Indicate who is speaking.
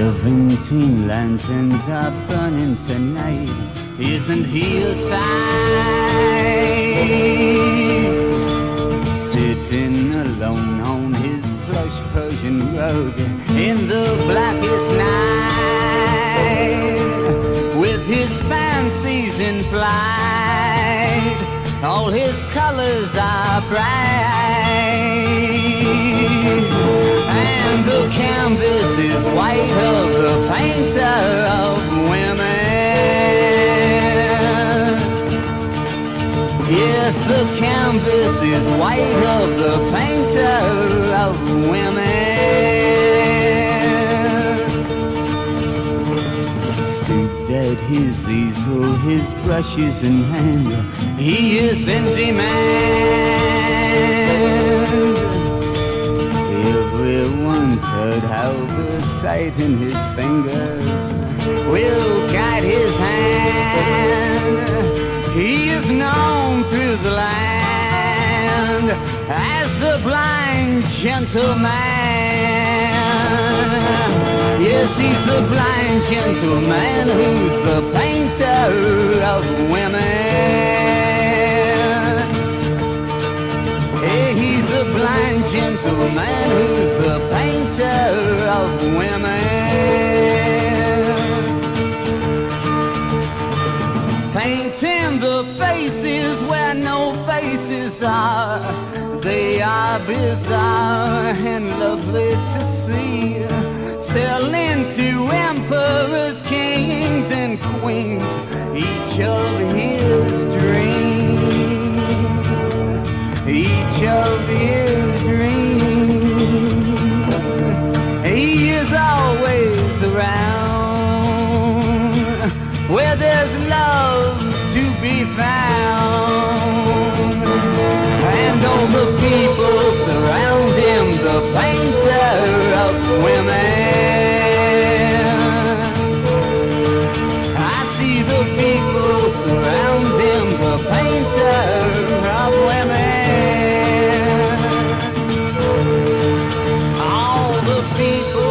Speaker 1: Eighteen lanterns are burning tonight. Isn't he a sight? Sitting alone on his plush Persian rug in the blackest night, with his fancies in flight. All his colors are bright, Yes, the canvas is white of the painter of women. Stooped at his easel, his brushes in hand, he is in demand. Everyone's heard how the sight in his fingers will guide as the blind gentleman. Yes, he's the blind gentleman who's the painter of women. Hey, he's the blind gentleman who's the painter of women. Painting the faces where no faces are. They are bizarre and lovely to see. Selling to emperors, kings, and queens each of his dreams. Each of his dreams. He is always around where there's love be found. And all the people surround him, the painter of women. I see the people surround him, the painter of women. All the people.